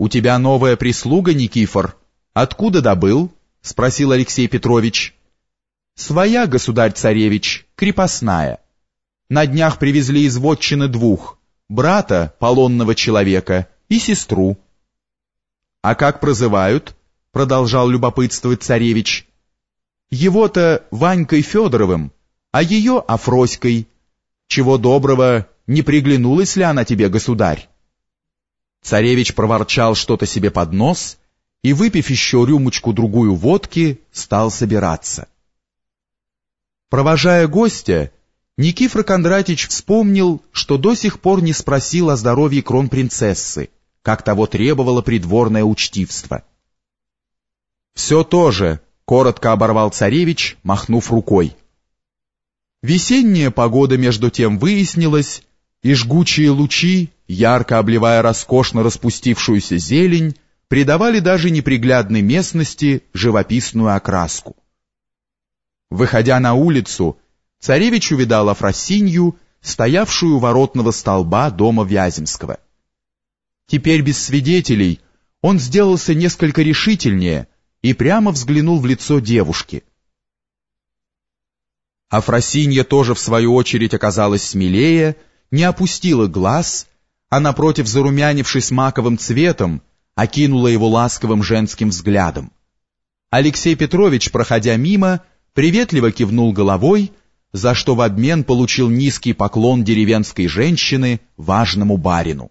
«У тебя новая прислуга, Никифор? Откуда добыл?» — спросил Алексей Петрович. «Своя, государь-царевич, крепостная. На днях привезли из вотчины двух, брата, полонного человека, и сестру». «А как прозывают?» — продолжал любопытствовать царевич. «Его-то Ванькой Федоровым, а ее Афроськой. Чего доброго, не приглянулась ли она тебе, государь?» Царевич проворчал что-то себе под нос и, выпив еще рюмочку-другую водки, стал собираться. Провожая гостя, Никифор Кондратич вспомнил, что до сих пор не спросил о здоровье кронпринцессы, как того требовало придворное учтивство. «Все то же», — коротко оборвал царевич, махнув рукой. Весенняя погода между тем выяснилась, и жгучие лучи, ярко обливая роскошно распустившуюся зелень, придавали даже неприглядной местности живописную окраску. Выходя на улицу, царевич увидал Афросинью, стоявшую у воротного столба дома Вяземского. Теперь без свидетелей он сделался несколько решительнее и прямо взглянул в лицо девушки. Афросинья тоже в свою очередь оказалась смелее, не опустила глаз, а напротив, зарумянившись маковым цветом, окинула его ласковым женским взглядом. Алексей Петрович, проходя мимо, приветливо кивнул головой, за что в обмен получил низкий поклон деревенской женщины важному барину.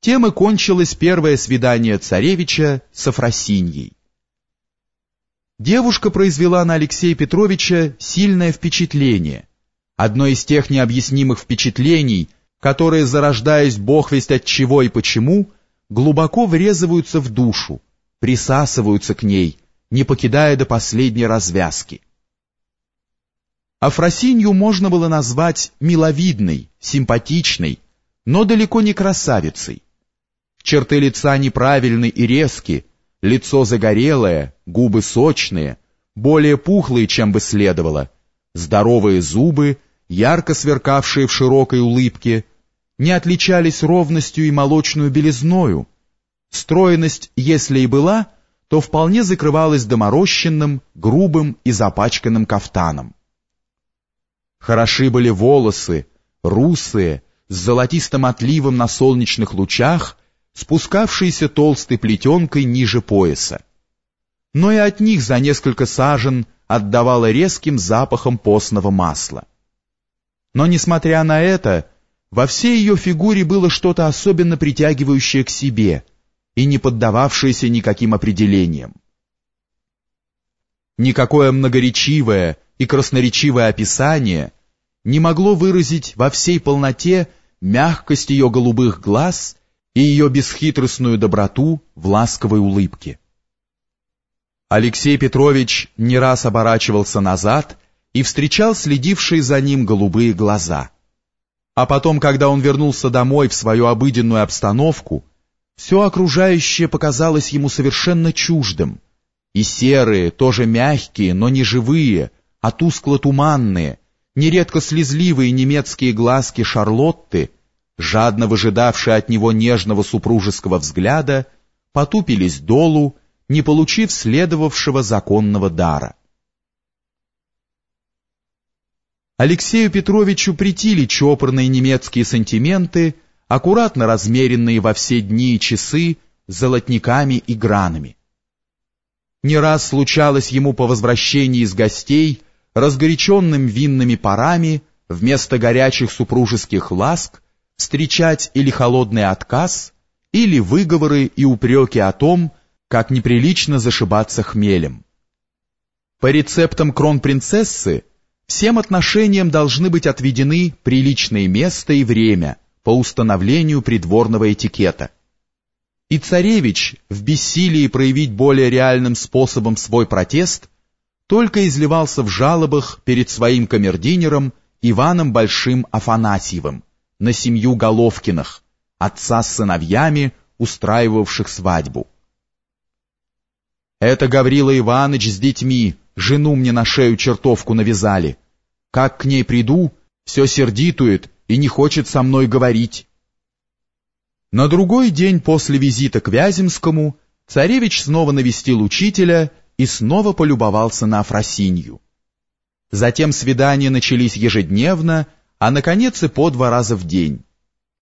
Тем и кончилось первое свидание царевича с Афросиньей. Девушка произвела на Алексея Петровича сильное впечатление, одно из тех необъяснимых впечатлений, которые, зарождаясь бог весть от чего и почему, глубоко врезываются в душу, присасываются к ней, не покидая до последней развязки. Афросинью можно было назвать миловидной, симпатичной, но далеко не красавицей. Черты лица неправильны и резки, лицо загорелое, губы сочные, более пухлые, чем бы следовало, здоровые зубы ярко сверкавшие в широкой улыбке, не отличались ровностью и молочную белизною. Стройность, если и была, то вполне закрывалась доморощенным, грубым и запачканным кафтаном. Хороши были волосы, русые, с золотистым отливом на солнечных лучах, спускавшиеся толстой плетенкой ниже пояса. Но и от них за несколько сажен отдавало резким запахом постного масла. Но, несмотря на это, во всей ее фигуре было что-то особенно притягивающее к себе и не поддававшееся никаким определениям. Никакое многоречивое и красноречивое описание не могло выразить во всей полноте мягкость ее голубых глаз и ее бесхитростную доброту в ласковой улыбке. Алексей Петрович не раз оборачивался назад и встречал следившие за ним голубые глаза. А потом, когда он вернулся домой в свою обыденную обстановку, все окружающее показалось ему совершенно чуждым, и серые, тоже мягкие, но не живые, а тускло-туманные, нередко слезливые немецкие глазки Шарлотты, жадно выжидавшие от него нежного супружеского взгляда, потупились долу, не получив следовавшего законного дара. Алексею Петровичу притили чопорные немецкие сантименты, аккуратно размеренные во все дни и часы золотниками и гранами. Не раз случалось ему по возвращении из гостей, разгоряченным винными парами, вместо горячих супружеских ласк, встречать или холодный отказ, или выговоры и упреки о том, как неприлично зашибаться хмелем. По рецептам кронпринцессы Всем отношениям должны быть отведены приличное место и время по установлению придворного этикета. И царевич, в бессилии проявить более реальным способом свой протест, только изливался в жалобах перед своим камердинером Иваном Большим Афанасьевым на семью Головкиных, отца с сыновьями, устраивавших свадьбу. Это Гаврила Иванович с детьми, Жену мне на шею чертовку навязали. Как к ней приду, все сердитует и не хочет со мной говорить. На другой день после визита к Вяземскому царевич снова навестил учителя и снова полюбовался на Афросинью. Затем свидания начались ежедневно, а наконец и по два раза в день.